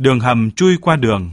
Đường hầm chui qua đường.